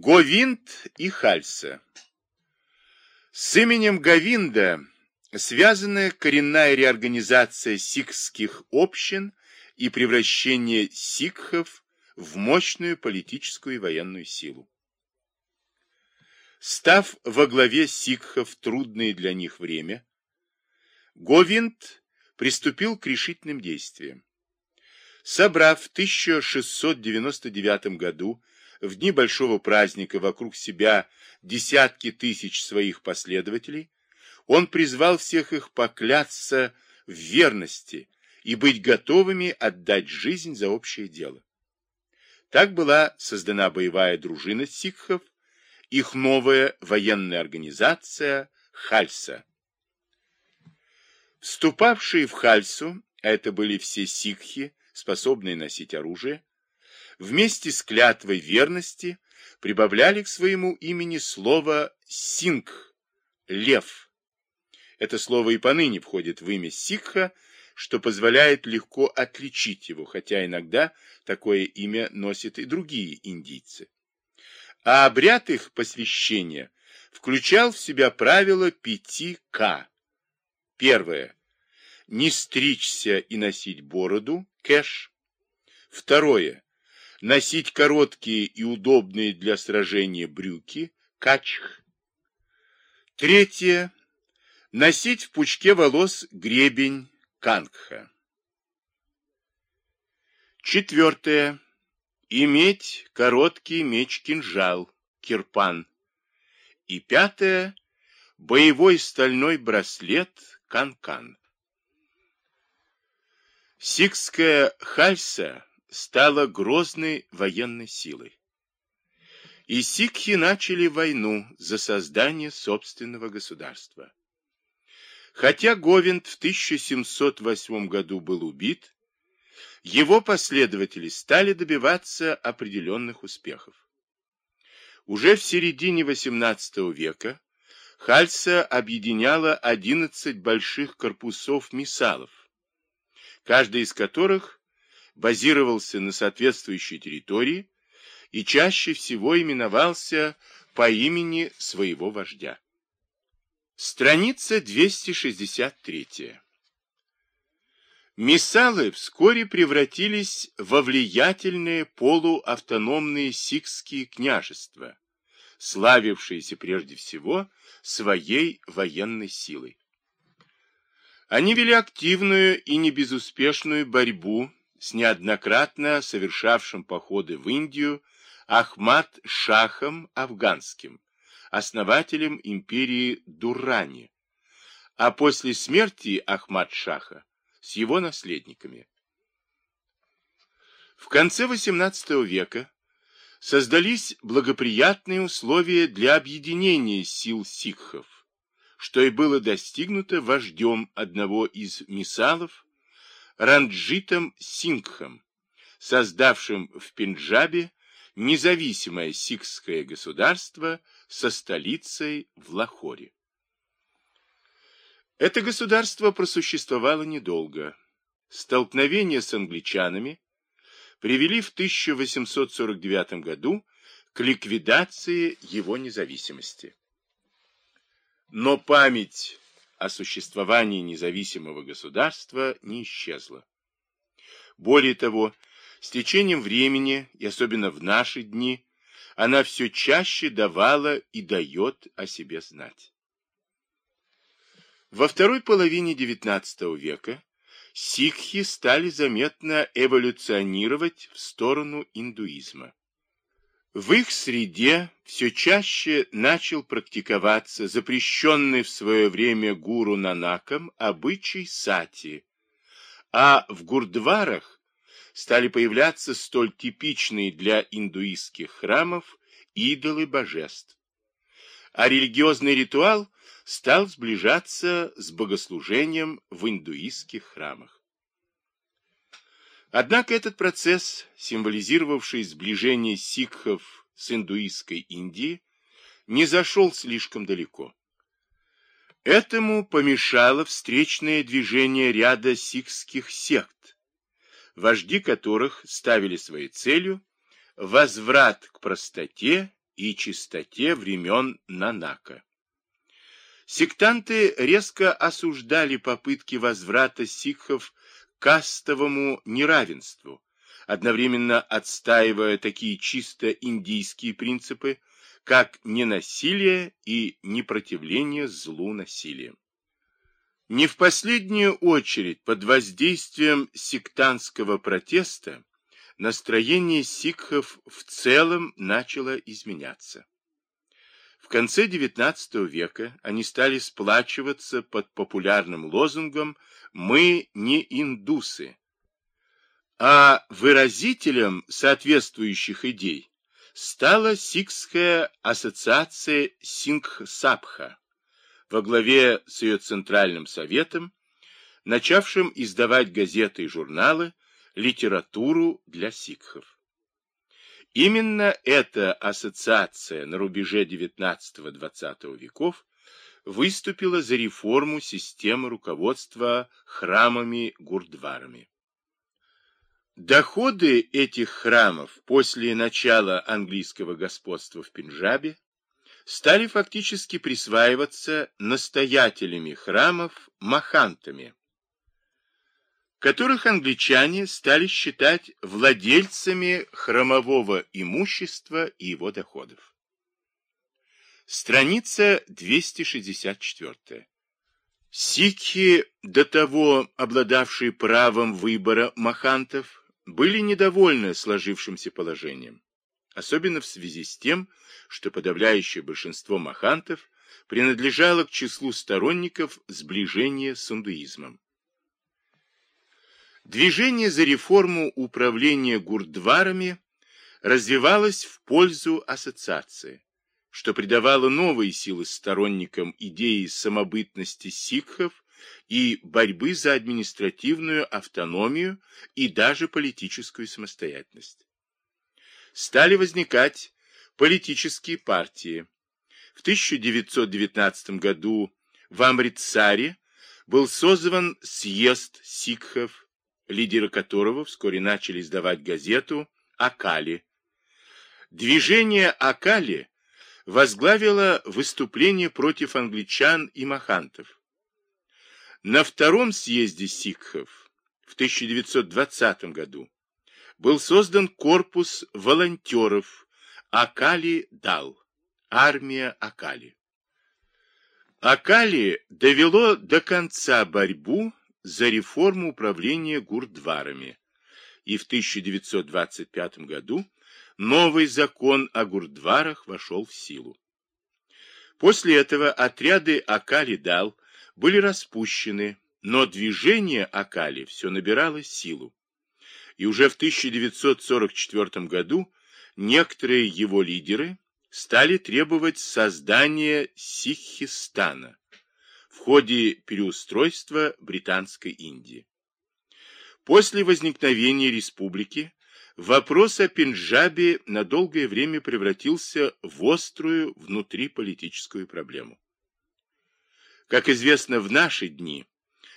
Говинд и Хальса С именем Говинда связана коренная реорганизация сикхских общин и превращение сикхов в мощную политическую и военную силу. Став во главе сикхов трудное для них время, Говинд приступил к решительным действиям. Собрав в 1699 году в дни большого праздника вокруг себя десятки тысяч своих последователей, он призвал всех их поклясться в верности и быть готовыми отдать жизнь за общее дело. Так была создана боевая дружина сикхов, их новая военная организация Хальса. Вступавшие в Хальсу, а это были все сикхи, способные носить оружие, вместе с клятвой верности прибавляли к своему имени слово «сингх» — «лев». Это слово и поныне входит в имя сикха, что позволяет легко отличить его, хотя иногда такое имя носят и другие индийцы. А обряд их посвящения включал в себя правило пяти К. Первое. Не стричься и носить бороду, кэш. Второе носить короткие и удобные для сражения брюки, качх. Третье. Носить в пучке волос гребень, кангха. Четвертое. Иметь короткий меч-кинжал, кирпан. И пятое. Боевой стальной браслет, канкан. -кан. Сикская хальса стала грозной военной силой. И сикхи начали войну за создание собственного государства. Хотя Говинд в 1708 году был убит, его последователи стали добиваться определенных успехов. Уже в середине XVIII века Хальса объединяла 11 больших корпусов мисалов, каждый из которых базировался на соответствующей территории и чаще всего именовался по имени своего вождя. Страница 263. Мисалы вскоре превратились во влиятельные полуавтономные сикские княжества, славившиеся прежде всего своей военной силой. Они вели активную и небезуспешную борьбу с неоднократно совершавшим походы в Индию Ахмад Шахом Афганским, основателем империи Дуррани, а после смерти Ахмад Шаха с его наследниками. В конце XVIII века создались благоприятные условия для объединения сил сикхов, что и было достигнуто вождем одного из мисалов Ранджитом Сингхом, создавшим в Пенджабе независимое сикхское государство со столицей в Лахоре. Это государство просуществовало недолго. Столкновения с англичанами привели в 1849 году к ликвидации его независимости. Но память о существовании независимого государства не исчезла. Более того, с течением времени, и особенно в наши дни, она все чаще давала и дает о себе знать. Во второй половине XIX века сикхи стали заметно эволюционировать в сторону индуизма. В их среде все чаще начал практиковаться запрещенный в свое время гуру Нанаком обычай сати, а в гурдварах стали появляться столь типичные для индуистских храмов идолы божеств. А религиозный ритуал стал сближаться с богослужением в индуистских храмах. Однако этот процесс, символизировавший сближение сикхов с индуистской Индией, не зашел слишком далеко. Этому помешало встречное движение ряда сикхских сект, вожди которых ставили своей целью возврат к простоте и чистоте времен Нанака. Сектанты резко осуждали попытки возврата сикхов кастовому неравенству, одновременно отстаивая такие чисто индийские принципы, как ненасилие и непротивление злу насилием. Не в последнюю очередь под воздействием сектантского протеста настроение сикхов в целом начало изменяться. В конце XIX века они стали сплачиваться под популярным лозунгом «Мы не индусы», а выразителем соответствующих идей стала Сикхская ассоциация Сингх-Сабха во главе с ее Центральным Советом, начавшим издавать газеты и журналы, литературу для сикхов. Именно эта ассоциация на рубеже XIX-XX веков выступила за реформу системы руководства храмами-гурдварами. Доходы этих храмов после начала английского господства в Пенджабе стали фактически присваиваться настоятелями храмов махантами, которых англичане стали считать владельцами храмового имущества и его доходов. Страница 264. Сикхи, до того обладавшие правом выбора махантов, были недовольны сложившимся положением, особенно в связи с тем, что подавляющее большинство махантов принадлежало к числу сторонников сближения с индуизмом. Движение за реформу управления гурдварами развивалось в пользу ассоциации, что придавало новые силы сторонникам идеи самобытности сикхов и борьбы за административную автономию и даже политическую самостоятельность. Стали возникать политические партии. В 1919 году в Амритсаре был созван съезд сикхов, лидеры которого вскоре начали издавать газету «Акали». Движение «Акали» возглавило выступление против англичан и махантов. На втором съезде сикхов в 1920 году был создан корпус волонтеров Акали-Дал, армия Акали. Акали довело до конца борьбу за реформу управления гурдварами, и в 1925 году новый закон о гурдварах вошел в силу. После этого отряды Акали-Дал были распущены, но движение Акали все набирало силу. И уже в 1944 году некоторые его лидеры стали требовать создания Сихистана в ходе переустройства Британской Индии. После возникновения республики вопрос о Пенджабе на долгое время превратился в острую внутриполитическую проблему. Как известно, в наши дни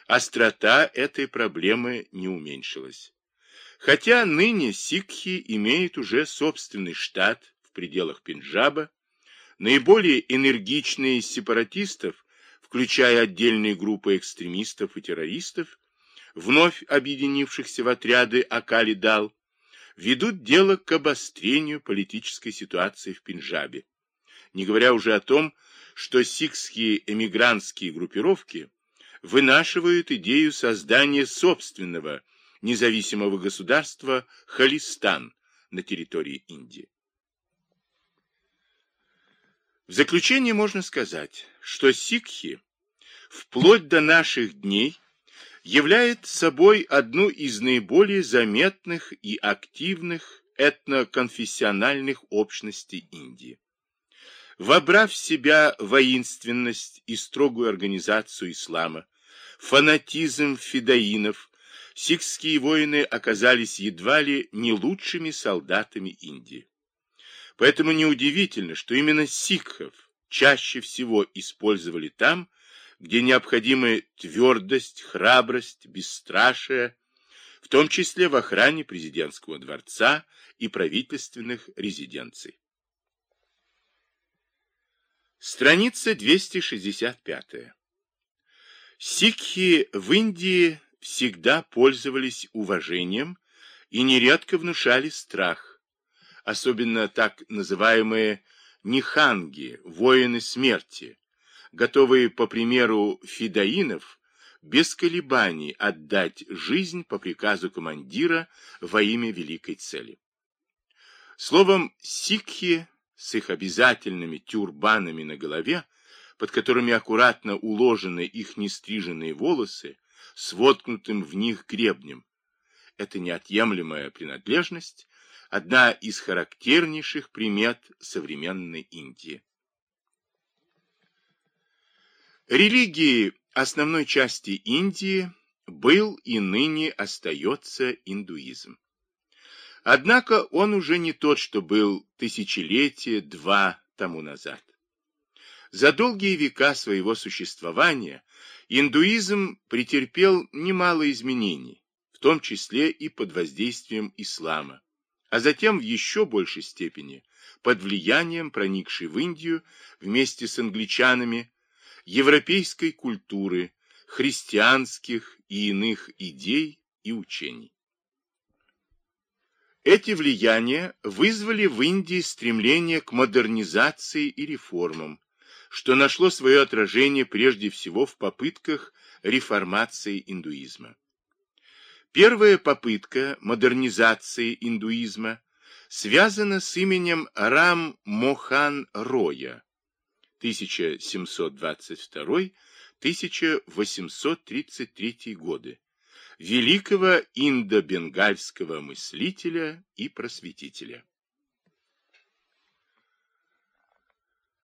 острота этой проблемы не уменьшилась. Хотя ныне сикхи имеют уже собственный штат в пределах Пенджаба, наиболее энергичные сепаратистов, включая отдельные группы экстремистов и террористов, вновь объединившихся в отряды Акали-Дал, ведут дело к обострению политической ситуации в Пенджабе, не говоря уже о том, что сикхские эмигрантские группировки вынашивают идею создания собственного независимого государства Халистан на территории Индии. В заключение можно сказать, что сикхи вплоть до наших дней являет собой одну из наиболее заметных и активных этноконфессиональных общностей Индии. Вобрав в себя воинственность и строгую организацию ислама, фанатизм фидаинов, сикхские воины оказались едва ли не лучшими солдатами Индии. Поэтому неудивительно, что именно сикхов чаще всего использовали там, где необходимы твердость, храбрость, бесстрашие, в том числе в охране президентского дворца и правительственных резиденций. Страница 265. Сикхи в Индии всегда пользовались уважением и нередко внушали страх, особенно так называемые ниханги, воины смерти, готовые, по примеру фидаинов, без колебаний отдать жизнь по приказу командира во имя великой цели. Словом, сикхи с их обязательными тюрбанами на голове, под которыми аккуратно уложены их нестриженные волосы, с воткнутым в них гребнем. Это неотъемлемая принадлежность, одна из характернейших примет современной Индии. Религией основной части Индии был и ныне остается индуизм. Однако он уже не тот, что был тысячелетия два тому назад. За долгие века своего существования индуизм претерпел немало изменений, в том числе и под воздействием ислама, а затем в еще большей степени под влиянием проникшей в Индию вместе с англичанами европейской культуры, христианских и иных идей и учений. Эти влияния вызвали в Индии стремление к модернизации и реформам, что нашло свое отражение прежде всего в попытках реформации индуизма. Первая попытка модернизации индуизма связана с именем Рам Мохан Роя 1722-1833 годы, великого индо-бенгальского мыслителя и просветителя.